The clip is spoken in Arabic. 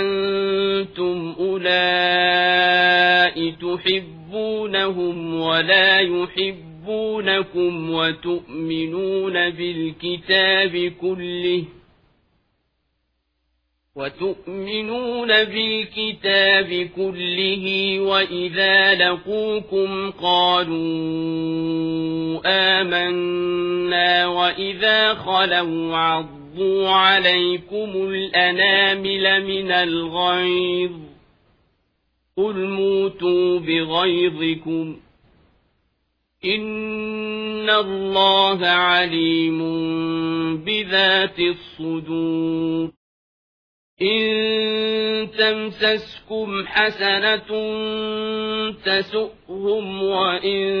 أنتم أولئك تحبونهم ولا يحبونكم وتؤمنون بالكتاب كله وتؤمنون بالكتاب كله وإذا لقوكم قالوا آمنا وإذا خلوا عضوا عَضُّوا عَلَيْكُمُ الْأَنَامِلَ مِنَ الْغَيْظِ قُلْ مُوتُوا بِغَيْظِكُمْ إِنَّ اللَّهَ عَلِيمٌ بِذَاتِ الصُّدُورِ إن تمسسكم حسنة تسؤهم وإن